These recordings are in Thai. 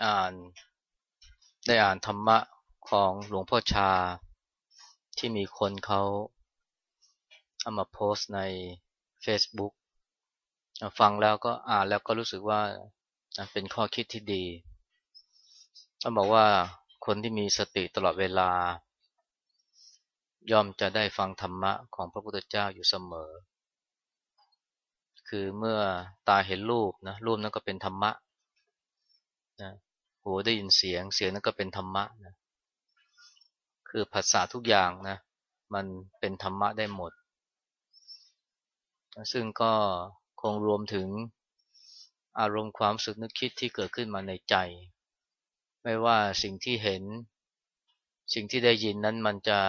้อ่าน ได้อ่านธรรมะของหลวงพ่อชา ที่มีคนเขาเอามาโพสต์ใน Facebook ฟังแล้วก็อ่านแล้วก็รู้สึกว่าเป็นข้อคิดที่ดีต้องบอกว่าคนที่มีสติตลอดเวลา ย่อมจะได้ฟังธรรมะของพระพุทธเจ้าอยู่เสมอ คือเมื่อตาเห็นรูปนะรูปนั้นก็เป็นธรรมะ หูได้ยินเสียง เสียงนั้นก็เป็นธรรมะนะคือภาษาทุกอย่างนะ มันเป็นธรรมะได้หมด ซึ่งก็คงรวมถึงอารมณ์ความสึกนึกคิดที่เกิดขึ้นมาในใจ ไม่ว่าสิ่งที่เห็น สิ่งที่ได้ยินนั้นมันจะ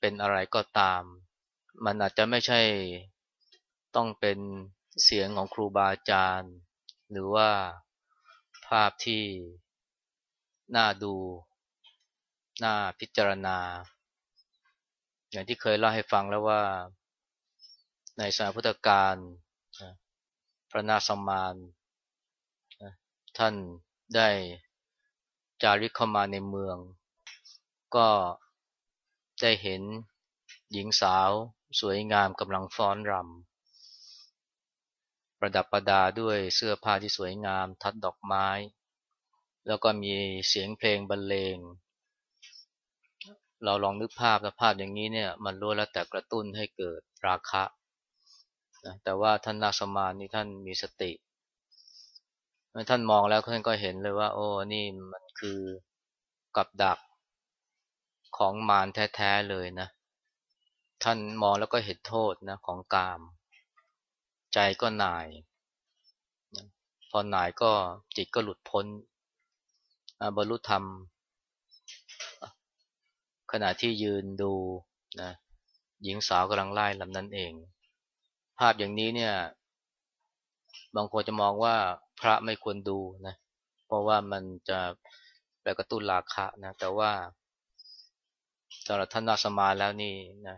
เป็นอะไรก็ตาม มันอาจจะไม่ใช่ต้องเป็นเสียงของครูบาอาจารย์ หรือว่า ภาพที่น่าดู น่าพิจารณา อย่างที่เคยเล่าให้ฟังแล้วว่าในสมัยพุทธกาลพระนาสมานท่านได้จาริกเข้ามาในเมือง ก็ได้เห็นหญิงสาวสวยงามกำลังฟ้อนรำ ประดับประดาด้วยเสื้อผ้าที่สวยงาม ทัดดอกไม้ แล้วก็มีเสียงเพลงบรรเลง เราลองนึกภาพสภาพอย่างนี้เนี่ยมันรู้แล้วแต่กระตุ้นให้เกิดราคะแต่ว่าท่านนาสมานนี่ท่านมีสติ ท่านมองแล้วท่านก็เห็นเลยว่า โอ้นี่มันคือกับดักของมารแท้ๆเลยนะ ท่านมองแล้วก็เห็นโทษนะของกาม ใจก็หน่าย พอหน่ายก็จิตก็หลุดพ้นบรรลุธรรม ขณะที่ยืนดูนะหญิงสาวกำลังไล่ลำนั้นเอง ภาพอย่างนี้เนี่ย บางคนจะมองว่าพระไม่ควรดูนะเพราะว่ามันจะไปกระตุ้นราคะนะ แต่ว่าสำหรับท่านนาสมาแล้วนี่นะ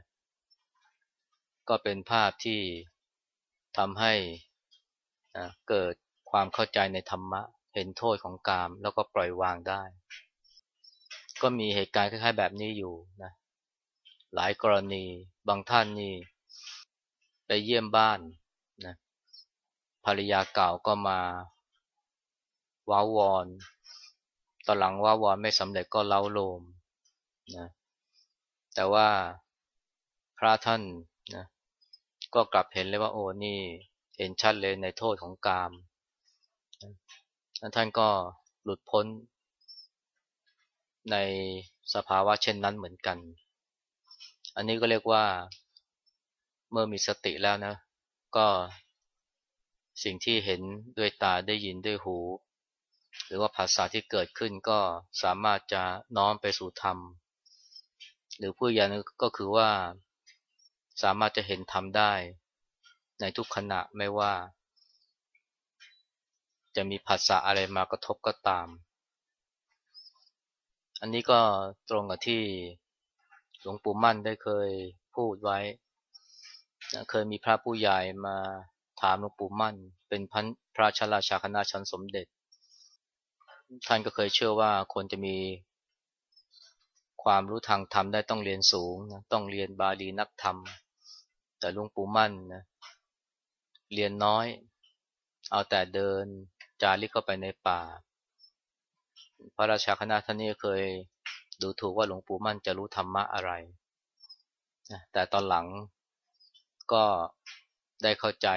ก็เป็นภาพที่ ทำให้นะเกิดความเข้าใจในธรรมะ เห็นโทษของกาม แล้วก็ปล่อยวางได้ ก็มีเหตุการณ์คล้ายๆแบบนี้อยู่นะหลายกรณีบางท่านนี่ไปเยี่ยมบ้านนะภรรยาเก่าก็มาว้าวอนตอนหลังว้าวอนไม่สำเร็จก็เล้าโลมนะแต่ว่าพระท่านนะ ก็กลับเห็นเลยว่าโอ้นี่เห็นชัดเลยในโทษของกามท่านก็หลุดพ้นในสภาวะเช่นนั้นเหมือนกัน อันนี้ก็เรียกว่าเมื่อมีสติแล้วนะ ก็สิ่งที่เห็นด้วยตาได้ยินด้วยหู หรือว่าภาษาที่เกิดขึ้นก็สามารถจะน้อมไปสู่ธรรม หรือผู้ยานก็คือว่า สามารถจะเห็นธรรมได้ ในทุกขณะไม่ว่า จะมีภาษาอะไรมากระทบก็ตาม อันนี้ก็ตรงกับที่หลวงปู่มั่นได้เคยพูดไว้ เคยมีพระผู้ใหญ่มาถามหลวงปู่มั่น เป็นพันพระชราชาคณะชั้นสมเด็จ ท่านก็เคยเชื่อว่าคนจะมีความรู้ทางธรรมได้ต้องเรียนสูงนะต้องเรียนบาลีนักธรรม แต่หลวงปู่มั่นนะเรียนน้อย เอาแต่เดินจาริกเข้าไปในป่า พระราชาคณะท่านนี้เคยดูถูกว่าหลวงปู่มั่นจะรู้ธรรมะอะไรแต่ตอนหลังก็ได้เข้าใจ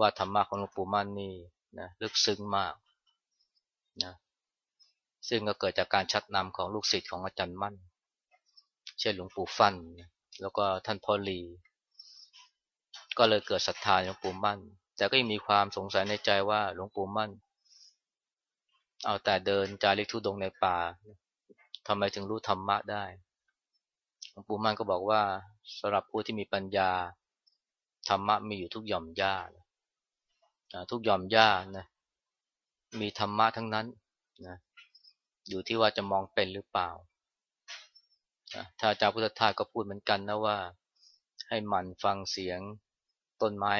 ว่าธรรมะของหลวงปู่มั่นนี่นะลึกซึ้งมากนะซึ่งก็เกิดจากการชักนำของลูกศิษย์ของอาจารย์มั่น เช่นหลวงปู่ฟัน่น แล้วก็ท่านพ่อลี ก็เลยเกิดศรัทธาหลวงปู่มั่น แต่ก็ยังมีความสงสัยในใจว่าหลวงปู่มั่น เอาแต่เดินจาริกทุดงในป่าทำไมถึงรู้ธรรมะได้ หลวงปู่มั่นก็บอกว่าสำหรับผู้ที่มีปัญญา ธรรมะมีอยู่ทุกหย่อมหญ้าทุกหย่อมหญ้านะมีธรรมะทั้งนั้นนะอยู่ที่ว่าจะมองเป็นหรือเปล่าถ้าอาจารย์พุทธทาสก็พูดเหมือนกันนะว่า ให้หมั่นฟังเสียง ต้นไม้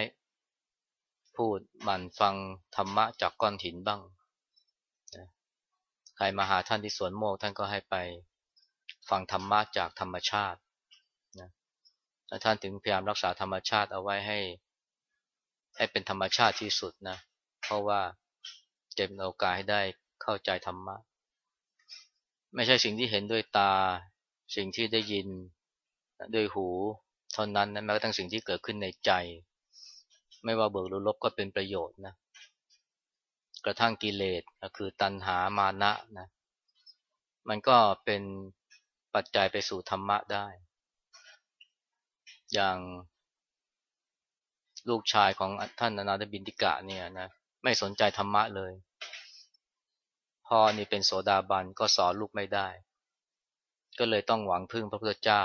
พูดหมั่นฟังธรรมะจากก้อนหินบ้างใครมาหาท่านที่สวนโมกท่านก็ให้ไปฟังธรรมะจากธรรมชาตินะท่านถึงพยายามรักษาธรรมชาติเอาไว้ให้ ให้เป็นธรรมชาติที่สุดนะ เพราะว่าจะเป็นโอกาสให้ได้เข้าใจธรรมะ ไม่ใช่สิ่งที่เห็นด้วยตา สิ่งที่ได้ยินด้วยหู เท่านั้นนะแม้กระทั่งสิ่งที่เกิดขึ้นในใจ ไม่ว่าเบิกหรือลบก็เป็นประโยชน์นะกระทั่งกิเลสคือตัณหามานะนะมันก็เป็นปัจจัยไปสู่ธรรมะได้ อย่างลูกชายของท่านอนาถบินติกะเนี่ยนะไม่สนใจธรรมะเลย พ่อนี่เป็นโสดาบันก็สอนลูกไม่ได้ ก็เลยต้องหวังพึ่งพระพุทธเจ้า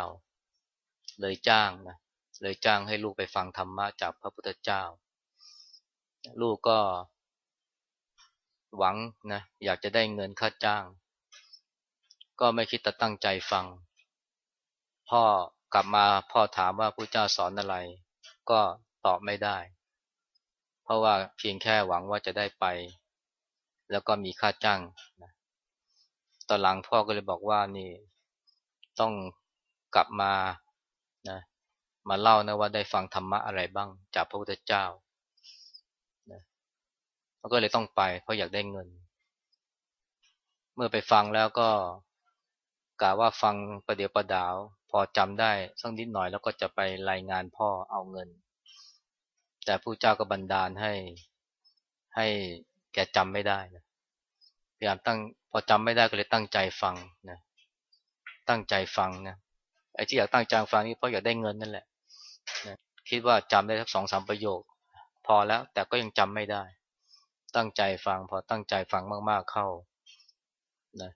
เลยจ้างนะเลยจ้างให้ลูกไปฟังธรรมะจากพระพุทธเจ้า ลูกก็หวังนะอยากจะได้เงินค่าจ้าง ก็ไม่คิดจะตั้งใจฟัง พ่อกลับมาพ่อถามว่าพระเจ้าสอนอะไร ก็ตอบไม่ได้ เพราะว่าเพียงแค่หวังว่าจะได้ไป แล้วก็มีค่าจ้างนะตอนหลังพ่อก็เลยบอกว่านี่ต้องกลับมา มาเล่านะว่าได้ฟังธรรมะอะไรบ้างจากพระพุทธเจ้านะก็เลยต้องไป เพราะอยากได้เงิน เมื่อไปฟังแล้วก็กะว่าฟังประเดี๋ยวประดาว พอจำได้สักนิดหน่อยแล้วก็จะไปรายงานพ่อเอาเงิน แต่ผู้เจ้าก็บันดาลให้ให้แกจำไม่ได้นะพยายามตั้งพอจำไม่ได้ก็เลยตั้งใจฟังนะตั้งใจฟังนะไอ้ที่อยากตั้งใจฟังนี่เพราะอยากได้เงินนั่นแหละ นะคิดว่าจำได้สักสองสามประโยค พอแล้วแต่ก็ยังจำไม่ได้ ตั้งใจฟังพอตั้งใจฟังมากๆเข้านะ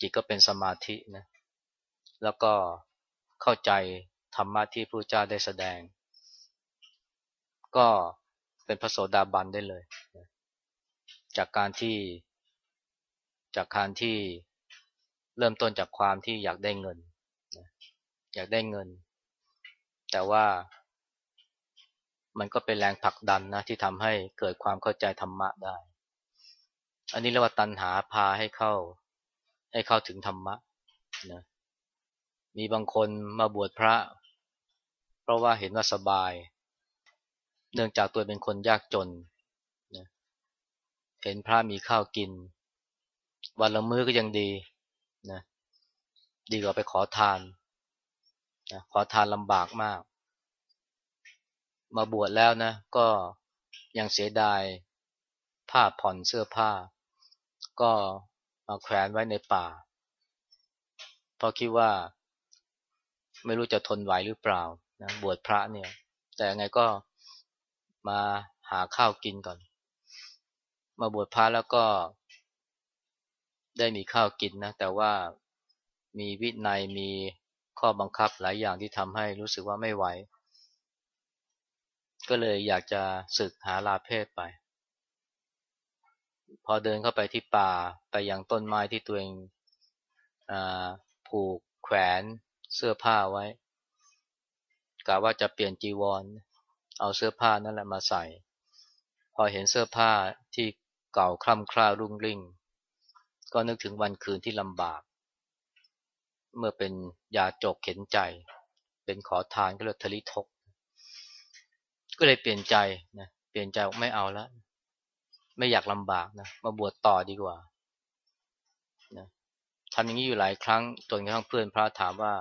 จิตก็เป็นสมาธินะแล้วก็เข้าใจธรรมะที่พระเจ้าได้แสดง ก็เป็นพระโสดาบันได้เลยนะจากการที่จากการที่เริ่มต้นจากความที่อยากได้เงิน อยากได้เงิน แต่ว่ามันก็เป็นแรงผลักดันนะที่ทำให้เกิดความเข้าใจธรรมะได้ อันนี้เรียกว่าตัณหาพาให้เข้า ให้เข้าถึงธรรมะนะมีบางคนมาบวชพระ เพราะว่าเห็นว่าสบาย เนื่องจากตัวเป็นคนยากจนนะเห็นพระมีข้าวกิน วันละมื้อก็ยังดีนะดีกว่าไปขอทาน ขอทานลำบากมาก มาบวชแล้วนะ ก็ยังเสียดายผ้าผ่อนเสื้อผ้า ก็มาแขวนไว้ในป่า เพราะคิดว่า ไม่รู้จะทนไหวหรือเปล่านะบวชพระเนี่ย แต่ไงก็มาหาข้าวกินก่อน มาบวชพระแล้วก็ ได้มีข้าวกินนะ แต่ว่ามีวินัยมี ข้อบังคับหลายอย่างที่ทำให้รู้สึกว่าไม่ไหว ก็เลยอยากจะศึกหาลาเพศไป พอเดินเข้าไปที่ป่าไปยังต้นไม้ที่ตัวเองอผูกแขวนเสื้อผ้าไว้กะว่าจะเปลี่ยนจีวร เอาเสื้อผ้านั่นแหละมาใส่ พอเห็นเสื้อผ้าที่เก่าคล่ำคล้ารุ่งริ่ง ก็นึกถึงวันคืนที่ลำบาก เมื่อเป็นยาจกเข็นใจ เป็นขอทานก็เลยทะลิทก ก็เลยเปลี่ยนใจนะเปลี่ยนใจไม่เอาแล้วไม่อยากลำบากนะมาบวชต่อดีกว่านะทำอย่างนี้อยู่หลายครั้งจนกระทั่งเพื่อนพระถามว่า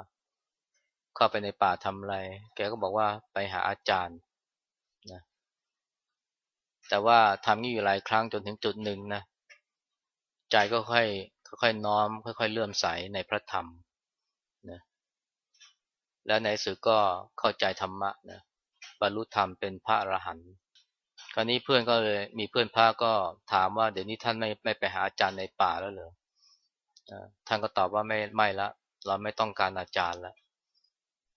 เข้าไปในป่าทำอะไร แกก็บอกว่าไปหาอาจารย์นะแต่ว่าทำนี้อยู่หลายครั้งจนถึงจุดหนึ่งนะใจก็ค่อยค่อยน้อม ค่อยๆเลื่อมใสในพระธรรม และในสุดก็เข้าใจธรรมะนะบรรลุธรรมเป็นพระอรหันต์คราวนี้เพื่อนก็เลยมีเพื่อนพระก็ถามว่าเดี๋ยวนี้ท่านไม่ไม่ไปหาอาจารย์ในป่าแล้วเหรอท่านก็ตอบว่าไม่ไม่ละ เราไม่ต้องการอาจารย์ล้ว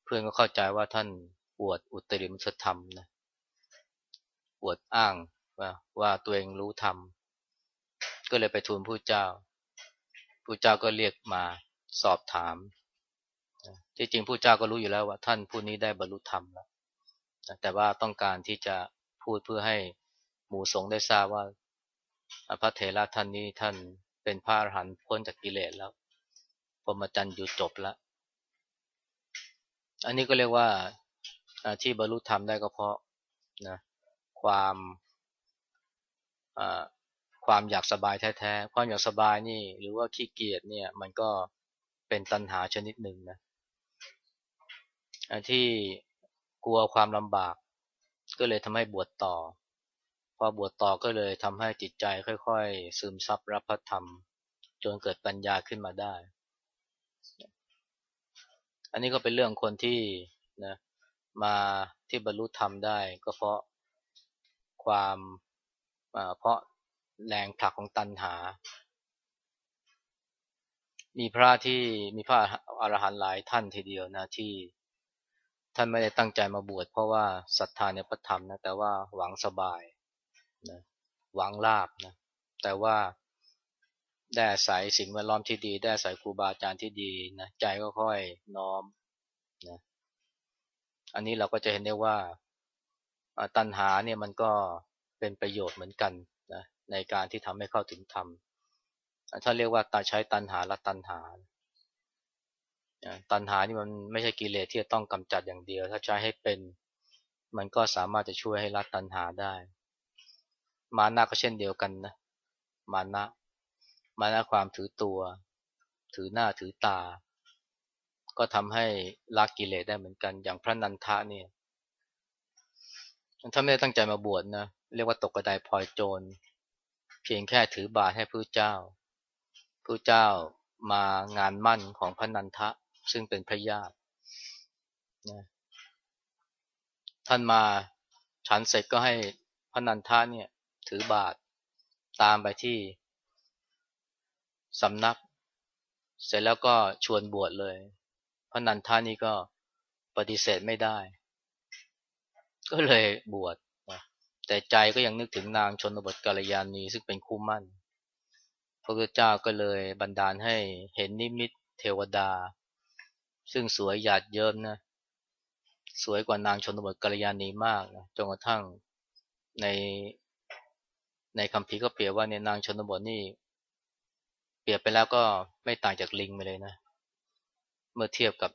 เพื่อนก็เข้าใจว่าท่านอวดอุตริมสธรรมนะอวดอ้างว่าว่าตัวเองรู้ธรรมก็เลยไปทูลผู้เจ้าผู้เจ้าก็เรียกมาสอบถาม ที่จริงผู้เจ้าก็รู้อยู่แล้วว่า ท่านผู้นี้ได้บรรลุธรรมแล้วแต่ว่าต้องการที่จะพูดเพื่อให้หมู่สงฆ์ได้ทราบว่าพระเถระท่านนี้ท่านเป็นพระอรหันต์พ้นจากกิเลสแล้วพรหมจรรย์อยู่จบแล้วอันนี้ก็เรียกว่าที่บรรลุธรรมได้ก็เพราะนะความความอยากสบายแท้ๆ ความอยากสบายนี่ หรือว่าขี้เกียจเนี่ย มันก็เป็นตัณหาชนิดหนึ่งนะ ที่กลัวความลำบาก ก็เลยทำให้บวชต่อ พอบวชต่อก็เลยทำให้จิตใจค่อยๆ ซึมซับรับพระธรรม จนเกิดปัญญาขึ้นมาได้ อันนี้ก็เป็นเรื่องคนที่นะมาที่บรรลุธรรมได้ก็เพราะความเพราะแรงผลักของตัณหา มีพระที่มีพระอรหันต์หลายท่านทีเดียวนะที่ ท่านไม่ได้ตั้งใจมาบวชเพราะว่าศรัทธาในพระธรรมนะแต่ว่าหวังสบายนะหวังลาบนะแต่ว่าได้อาศัยสิ่งแวดล้อมที่ดี ได้อาศัยครูบาอาจารย์ที่ดีนะใจก็ค่อยน้อมนะอันนี้เราก็จะเห็นได้ว่าตัณหาเนี่ยมันก็เป็นประโยชน์เหมือนกันนะในการที่ทำให้เข้าถึงธรรมถ้าเรียกว่าตาใช้ตัณหาละตัณหา ตัณหานี่มันไม่ใช่กิเลสที่จะต้องกำจัดอย่างเดียว ถ้าใช้ให้เป็น มันก็สามารถจะช่วยให้ละตัณหาได้ มานะก็เช่นเดียวกันนะ มานะ มานะความถือตัว ถือหน้าถือตา ก็ทำให้ละกิเลสได้เหมือนกัน อย่างพระนันทะเนี่ย ถ้าไม่ได้ตั้งใจมาบวชนะ เรียกว่าตกกระไดพลอยโจร เพียงแค่ถือบาตรให้พระเจ้าพระเจ้ามางานมั่นของพระนันทะ ซึ่งเป็นพระญาตินะท่านมาฉันเสร็จก็ให้พระนันทะเนี่ยถือบาตรตามไปที่สำนัก เสร็จแล้วก็ชวนบวชเลย พระนันทานี่ก็ปฏิเสธไม่ได้ ก็เลยบวชแต่ใจก็ยังนึกถึงนางชนบทกาลยานีซึ่งเป็นคู่มั่น พระพุทธเจ้าก็เลยบันดาลให้เห็นนิมิตเทวดา ซึ่งสวยหยาดเยิ้มนะ สวยกว่านางชนบทกัลยาณีมากนะจนกระทั่งในในคำพีก็เปรียบว่าเนี่ยนางชนบทนี่ เปรียบไปแล้วก็ไม่ต่างจากลิงไปเลยนะ เมื่อเทียบกับ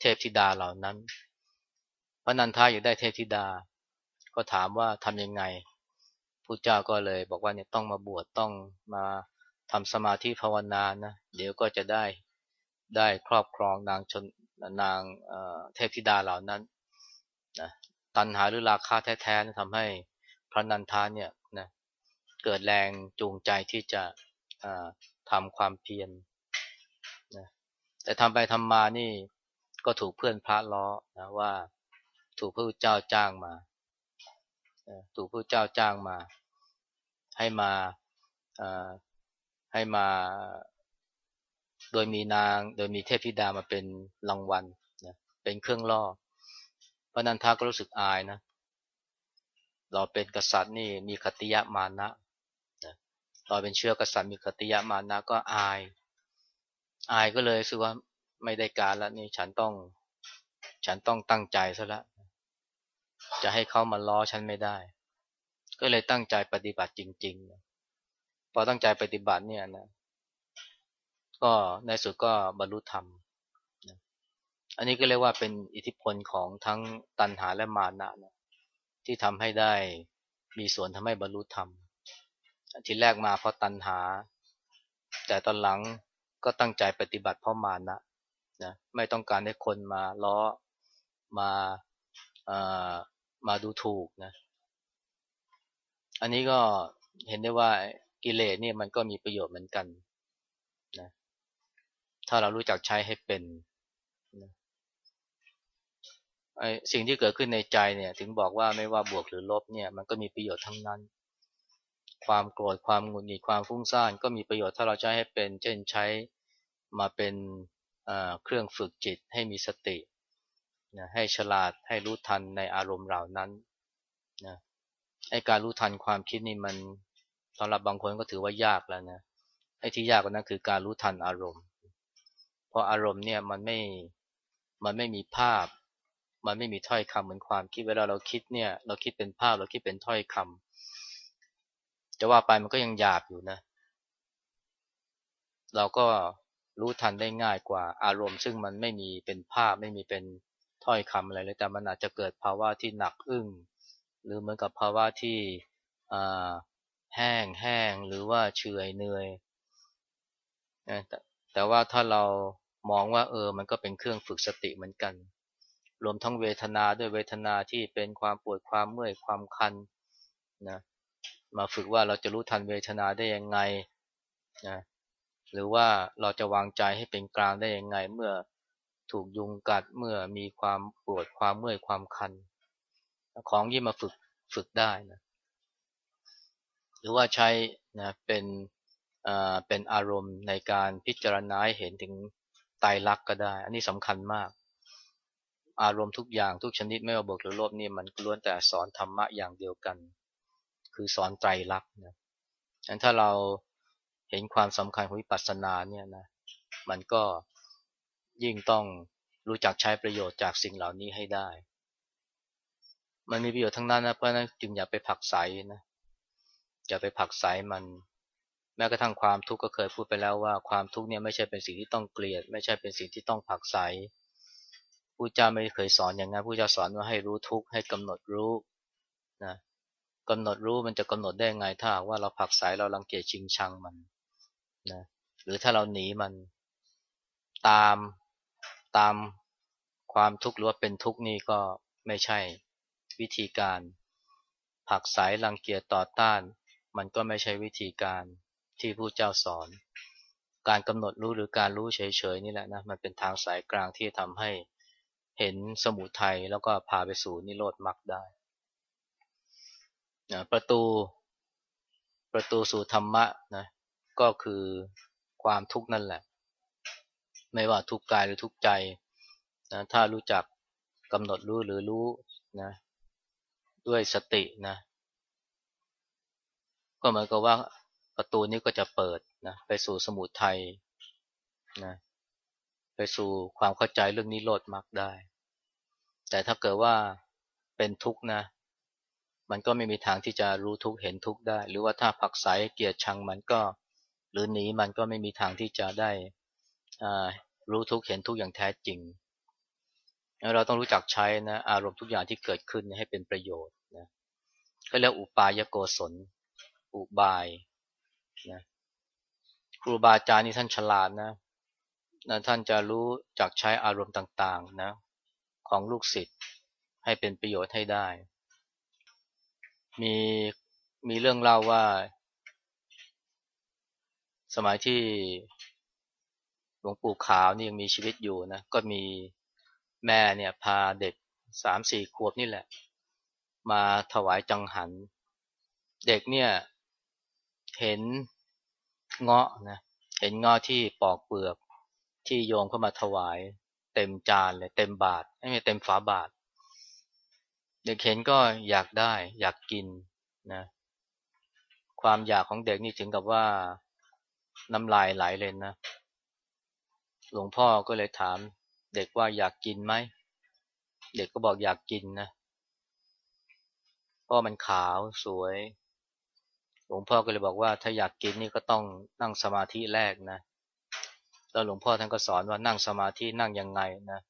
เทพธิดาเหล่านั้น พระนันทาอยู่ได้เทพธิดา ก็ถามว่าทำยังไงพระเจ้าก็เลยบอกว่าเนี่ยต้องมาบวชต้องมาทำสมาธิภาวนานะ เดี๋ยวก็จะได้ ได้ครอบครองนางชนนางเทพธิดาเหล่านั้นนะตัณหาหรือราคาแท้ๆทำให้พระนันทาเนี่ยนะเกิดแรงจูงใจที่จะทำความเพียรนะแต่ทำไปทำมานี่ก็ถูกเพื่อนพระล้อนะว่าถูกพระเจ้าจ้างมาถูกพระเจ้าจ้างมา ให้มาให้มา โดยมีนาง โดยมีเทพธิดามาเป็นรางวัลนะเป็นเครื่องล่อพระนันทาก็รู้สึกอายนะเราเป็นกษัตริย์นี่มีคติยะมานะเราเป็นเชื้อกษัตริย์มีคติยะมานะก็อาย อายก็เลยสึกว่าไม่ได้การแล้วนี่ฉันต้อง ฉันต้องตั้งใจซะล้วจะให้เขามาล้อฉันไม่ได้ ก็เลยตั้งใจปฏิบัติจริงๆพอตั้งใจปฏิบัติเนี่ยนะ ก็ในสุดก็บรรลุธรรม อันนี้ก็เรียกว่าเป็นอิทธิพลของทั้งตัณหาและมานะนะที่ทำให้ได้มีส่วนทำให้บรรลุธรรมทีแรกมาเพราะตัณหา แต่ตอนหลังก็ตั้งใจปฏิบัติเพราะมานะนะไม่ต้องการให้คนมาล้อมามาดูถูกนะ อันนี้ก็เห็นได้ว่ากิเลสเนี่ยมันก็มีประโยชน์เหมือนกันนะ ถ้าเรารู้จักใช้ให้เป็นไอสิ่งที่เกิดขึ้นในใจเนี่ย ถึงบอกว่าไม่ว่าบวกหรือลบเนี่ย มันก็มีประโยชน์ทั้งนั้น ความโกรธความหงุดหงิดความฟุ้งซ่านก็มีประโยชน์ถ้าเราใช้ให้เป็น เช่นใช้มาเป็นเครื่องฝึกจิตให้มีสตินะให้ฉลาดให้รู้ทันในอารมณ์เหล่านั้นนะให้การรู้ทันความคิดนี่มันสำหรับบางคนก็ถือว่ายากแล้วนะไอ้ที่ยากกว่านั้นคือการรู้ทันอารมณ์ ราะอารมณ์เนี่ยมันไม่มันไม่มีภาพ มันไม่มีถ้อยคำเหมือนความคิดเวลาเราคิดเนี่ย เราคิดเป็นภาพเราคิดเป็นถ้อยคำจะว่าไปมันก็ยังหยาบอยู่นะ เราก็รู้ทันได้ง่ายกว่าอารมณ์ ซึ่งมันไม่มีเป็นภาพไม่มีเป็นถ้อยคำอะไรเลยแต่มันอาจจะเกิดภาวะที่หนักอึ้งหรือเหมือนกับภาวะที่แห้งแห้งหรือว่าเฉยเหนื่อยแต่แต่ว่าถ้าเรา มองว่าเออมันก็เป็นเครื่องฝึกสติเหมือนกัน รวมทั้งเวทนาด้วยเวทนาที่เป็นความปวดความเมื่อยความคันนะมาฝึกว่าเราจะรู้ทันเวทนาได้ยังไงนะหรือว่าเราจะวางใจให้เป็นกลางได้ยังไง เมื่อถูกยุงกัดเมื่อมีความปวดความเมื่อยความคัน ของยี่มาฝึกฝึกได้นะหรือว่าใช้นะเป็นเป็นอารมณ์ในการพิจารณาเห็นถึง ไตรลักษณ์ก็ได้ อันนี้สำคัญมาก อารมณ์ทุกอย่างทุกชนิดไม่ว่าบวกหรือลบนี่มันล้วนแต่สอนธรรมะอย่างเดียวกัน คือสอนไตรลักษณ์นะฉะนั้นถ้าเราเห็นความสำคัญของวิปัสสนาเนี่ยนะมันก็ยิ่งต้องรู้จักใช้ประโยชน์จากสิ่งเหล่านี้ให้ได้ มันมีประโยชน์ทั้งนั้นนะเพราะนั้นจึงอย่าไปผักใสนะอย่าไปผักใสมัน แม้กระทั่งความทุกข์ก็เคยพูดไปแล้วว่าความทุกข์เนี่ยไม่ใช่เป็นสิ่งที่ต้องเกลียด ไม่ใช่เป็นสิ่งที่ต้องผักใสผู้เจ้าไม่เคยสอนอย่างนั้นผู้เจ้าสอนว่าให้รู้ทุกข์ให้กำหนดรู้นะกำหนดรู้มันจะกำหนดได้ไงถ้าว่าเราผักใสเราลังเกียจชิงชังมันนะหรือถ้าเราหนีมันตามตามความทุกข์หรือว่าเป็นทุกข์นี่ก็ไม่ใช่วิธีการ ผักใสลังเกียจต่อต้าน มันก็ไม่ใช่วิธีการ ที่ผู้เจ้าสอน การกำหนดรู้หรือการรู้เฉยๆนี่แหละนะมันเป็นทางสายกลางที่ทำให้เห็นสมุทัยแล้วก็พาไปสู่นิโรธมรรคได้นะประตูประตูสู่ธรรมะนะก็คือความทุกข์นั่นแหละ ไม่ว่าทุกกายหรือทุกใจนะถ้ารู้จักกำหนดรู้หรือรู้นะด้วยสตินะก็เหมือนกับว่า ประตูนี้ก็จะเปิดนะไปสู่สมุทัยนะไปสู่ความเข้าใจเรื่องนิโรธมรรคได้ แต่ถ้าเกิดว่าเป็นทุกข์นะ มันก็ไม่มีทางที่จะรู้ทุกข์เห็นทุกข์ได้ หรือว่าถ้าผักใสเกียรชังมันก็ หรือหนีมันก็ไม่มีทางที่จะได้รู้ทุกข์เห็นทุกข์อย่างแท้จริง เราต้องรู้จักใช้นะอารมณ์ทุกอย่างที่เกิดขึ้นให้เป็นประโยชน์นะก็เรียกอุปายโกศล อุบาย นะครูบาอาจารย์นี่ท่านฉลาดนะนะท่านจะรู้จักใช้อารมณ์ต่างๆนะของลูกศิษย์ให้เป็นประโยชน์ให้ได้ มีมีเรื่องเล่าว่า สมัยที่หลวงปู่ขาวนี่ยังมีชีวิตอยู่นะก็มีแม่เนี่ยพาเด็กสามสี่ขวบนี่แหละ มาถวายจังหัน เด็กเนี่ยเห็น เงาะนะเห็นเงาะที่ปอกเปลือกที่โยมเข้ามาถวาย เต็มจานเลยเต็มบาทไม่ใช่เต็มฝาบาทเด็กเห็นก็อยากได้ อยากกินนะความอยากของเด็กนี่ถึงกับว่าน้ำลายไหลเลยนะ หลวงพ่อก็เลยถาม เด็กว่าอยากกินไหม เด็กก็บอกอยากกินนะ เพราะมันขาวสวย หลวงพ่อก็เลยบอกว่าถ้าอยากกินนี่ก็ต้องนั่งสมาธิแรกนะแล้วหลวงพ่อท่านก็สอนว่านั่งสมาธินั่งยังไงนะ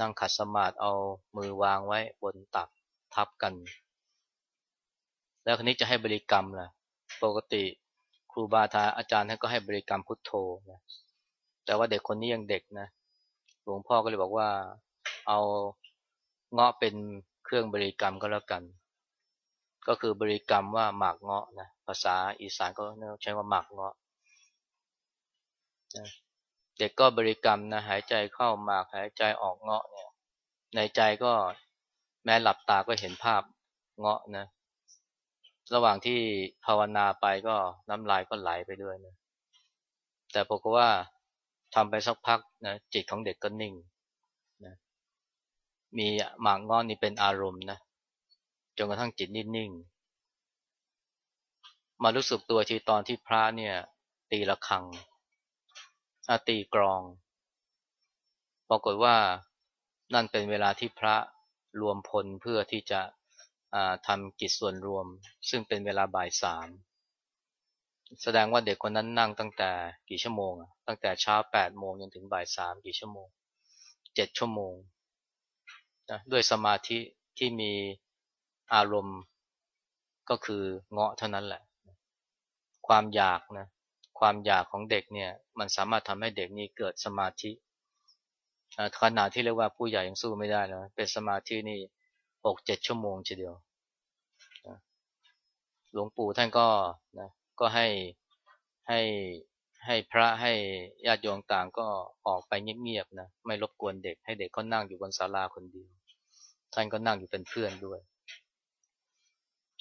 นั่งขัดสมาธิเอามือวางไว้บนตักทับกัน แล้วคนนี้จะให้บริกรรมล่ะปกติครูบาอาจารย์ท่านก็ให้บริกรรมพุทโธนะแต่ว่าเด็กคนนี้ยังเด็กนะหลวงพ่อก็เลยบอกว่าเอาเงาะเป็นเครื่องบริกรรมก็แล้วกัน ก็คือบริกรรมว่าหมากเงาะนะ ภาษาอีสานก็ใช้ว่าหมากเงาะเด็กก็บริกรรมนะหายใจเข้าหมากหายใจออกเงาะเนี่ยในใจก็แม้หลับตาก็เห็นภาพเงาะนะ ระหว่างที่ภาวนาไปก็น้ำลายก็ไหลไปด้วยนะแต่พอกว่าทำไปสักพักนะจิตของเด็กก็นิ่งนะมีหมากงอนนี่เป็นอารมณ์นะจนกระทั่งจิตนิ่งๆ มารู้สึกตัวทีตอนที่พระเนี่ย ตีละคังตีกรองปรากฏว่านั่นเป็นเวลาที่พระรวมพลเพื่อที่จะทำกิจส่วนรวม ซึ่งเป็นเวลาบ่ายสามแสดงว่าเด็กคนนั้นนั่งตั้งแต่กี่ชั่วโมง ตั้งแต่เช้าแปดโมงจนถึงบ่ายสามกี่ชั่วโมงเจ็ดชั่วโมงนะด้วยสมาธิที่มีอารมณ์ก็คือเงาะเท่านั้นแหละ ความอยากนะความอยากของเด็กเนี่ยมันสามารถทำให้เด็กนี้เกิดสมาธิขนาดที่เรียกว่าผู้ใหญ่ยังสู้ไม่ได้นะเป็นสมาธินี่หกเจ็ดชั่วโมงทีเดียวหลวงปู่ท่านก็นะก็ให้ให้ให้พระให้ญาติโยมต่างก็ออกไปเงียบๆนะไม่รบกวนเด็ก ให้เด็กเขานั่งอยู่บนศาลาคนเดียว ท่านก็นั่งอยู่เป็นเพื่อนด้วย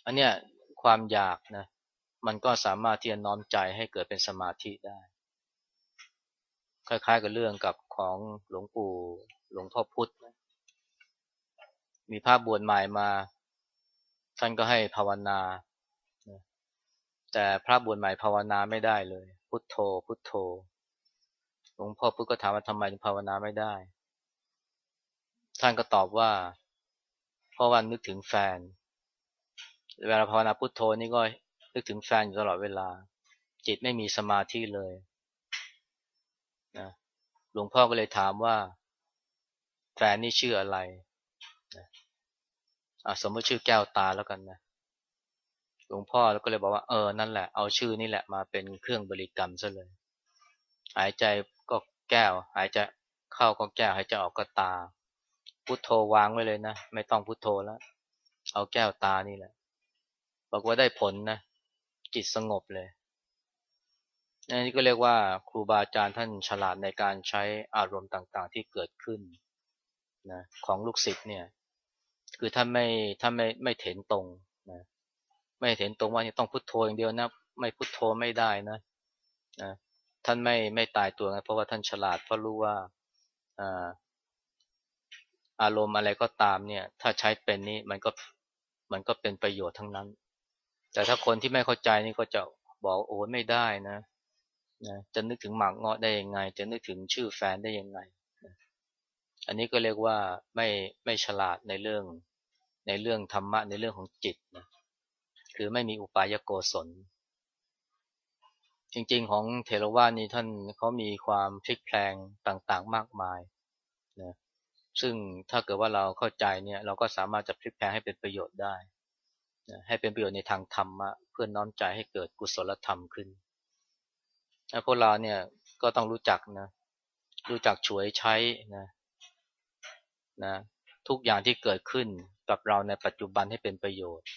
อันเนี้ยความอยากนะ มันก็สามารถที่จะน้อมใจให้เกิดเป็นสมาธิได้ คล้ายๆกับเรื่องกับของหลวงปู่หลวงพ่อพุธมีภาพบวชใหม่มา ท่านก็ให้ภาวนา แต่พระบวชใหม่ภาวนาไม่ได้เลย พุทโธ พุทโธ หลวงพ่อพุทธก็ถามว่าทำไมถึงภาวนาไม่ได้ ท่านก็ตอบว่า เพราะว่านึกถึงแฟน เวลาภาวนาพุทโธนี่ก็ นึกถึงแฟนอยู่ตลอดเวลา จิตไม่มีสมาธิเลยนะหลวงพ่อก็เลยถามว่าแฟนนี่ชื่ออะไรนะสมมติชื่อแก้วตาแล้วกันนะหลวงพ่อแล้วก็เลยบอกว่าเออนั่นแหละเอาชื่อนี่แหละมาเป็นเครื่องบริกรรมซะเลย หายใจก็แก้ว หายใจเข้าก็แก้วหายใจออกก็ตา พุทโธวางไว้เลยนะ ไม่ต้องพุทโธแล้ว เอาแก้วตานี่แหละ บอกว่าได้ผลนะ จิตสงบเลยนี่ก็เรียกว่าครูบาอาจารย์ท่านฉลาดในการใช้อารมณ์ต่างๆ ที่เกิดขึ้นนะของลูกศิษย์เนี่ย คือถ้านไม่ถ้านไม่ไม่เถนตรงนะไม่เห็นตรงว่าต้องพุโทโธอย่างเดียวนะไม่พุโทโธไม่ได้นะนะท่านไม่ไม่ตายตัวนะเพราะว่าท่านฉลาดเพราะรู้ว่าอารมณ์อะไรก็ตามเนี่ย ถ้าใช้เป็นนี่มันก็มันก็เป็นประโยชน์ทั้งนั้น แต่ถ้าคนที่ไม่เข้าใจนี่ก็จะบอกโอ้ไม่ได้นะนะจะนึกถึงหมากเงาะได้ยังไง จะนึกถึงชื่อแฟนได้ยังไง อันนี้ก็เรียกว่าไม่ไม่ฉลาดในเรื่องในเรื่องธรรมะในเรื่องของจิตนะคือไม่มีอุปายโกศล จริงๆของเทรวานี่ท่านเขามีความพลิกแพลงต่างๆมากมายนะซึ่งถ้าเกิดว่าเราเข้าใจเนี่ย เราก็สามารถจะพลิกแพลงให้เป็นประโยชน์ได้ ให้เป็นประโยชน์ในทางธรรมะเพื่อน้อมใจให้เกิดกุศลธรรมขึ้นแล้วพวกเราเนี่ยก็ต้องรู้จักนะรู้จักช่วยใช้นะนะทุกอย่างที่เกิดขึ้นกับเราในปัจจุบันให้เป็นประโยชน์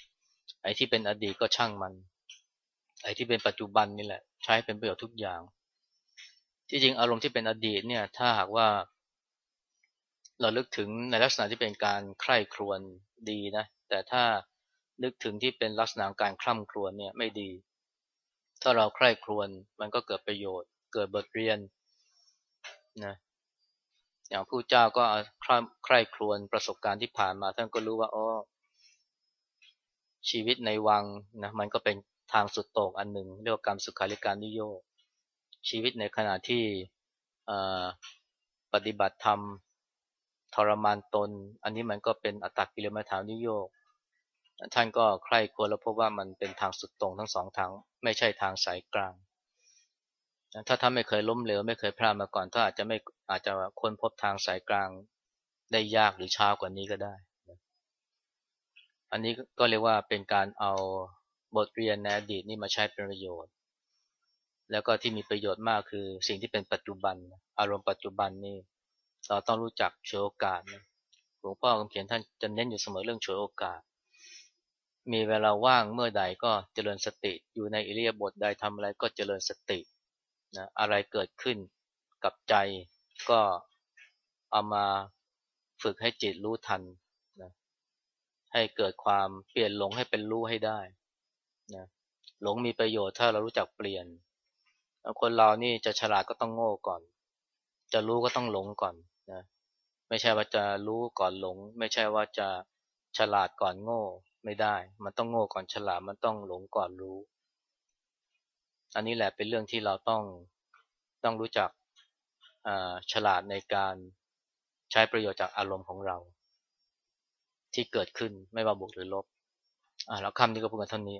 ไอ้ที่เป็นอดีตก็ช่างมัน ไอ้ที่เป็นปัจจุบันนี่แหละ ใช้เป็นประโยชน์ทุกอย่าง ที่จริงอารมณ์ที่เป็นอดีตเนี่ยถ้าหากว่า เราลึกถึงในลักษณะที่เป็นการใคร่ครวญดีนะแต่ถ้า นึกถึงที่เป็นลักษณะการคล่ำครวญเนี่ยไม่ดี ถ้าเราใคร่ครวญมันก็เกิดประโยชน์ เกิดบทเรียนนะอย่างผู้เจ้าก็ใคร่ครวญประสบการณ์ที่ผ่านมา ท่านก็รู้ว่าอ๋อชีวิตในวังนะมันก็เป็นทางสุดโต่งอันหนึ่งเรียกว่ากรรมสุขาริการนิโยชีวิตในขณะที่ปฏิบัติธรรมทรมานตน อันนี้มันก็เป็นอัตตกิลมัฐานิโยก ท่านก็ใคร่ควรแล้วพบว่ามันเป็นทางสุดตรงทั้งสองทางไม่ใช่ทางสายกลาง ถ้าท่านไม่เคยล้มเหลวไม่เคยพลาดมาก่อนถ้านอาจจะไม่อาจจะค้นพบทางสายกลางได้ยากหรือช้ากว่านี้ก็ได้ อันนี้ก็เรียกว่าเป็นการเอาบทเรียนในอดีตนี่มาใช้เป็นประโยชน์ แล้วก็ที่มีประโยชน์มากคือสิ่งที่เป็นปัจจุบัน อารมณ์ปัจจุบันนี่เราต้องรู้จักโชว์โอกาสหลวงพ่อคำเขียนท่านจะเน้นอยู่เสมอเรื่องโชว์โอกาส มีเวลาว่างเมื่อใดก็เจริญสติ อยู่ในอิริยาบถใดทำอะไรก็เจริญสตินะอะไรเกิดขึ้นกับใจก็เอามาฝึกให้จิตรู้ทันนะให้เกิดความเปลี่ยนหลงให้เป็นรู้ให้ได้นะหลงมีประโยชน์ถ้าเรารู้จักเปลี่ยน คนเรานี่จะฉลาดก็ต้องโง่ก่อน จะรู้ก็ต้องหลงก่อนนะไม่ใช่ว่าจะรู้ก่อนหลง ไม่ใช่ว่าจะฉลาดก่อนโง่ ไม่ได้ มันต้องโง่ก่อนฉลาด มันต้องหลงก่อนรู้ อันนี้แหละเป็นเรื่องที่เราต้องต้องรู้จักฉลาดในการใช้ประโยชน์จากอารมณ์ของเรา ที่เกิดขึ้นไม่ว่าบวกหรือลบ อ่าแล้วคำนี้ก็พูดกันเท่านี้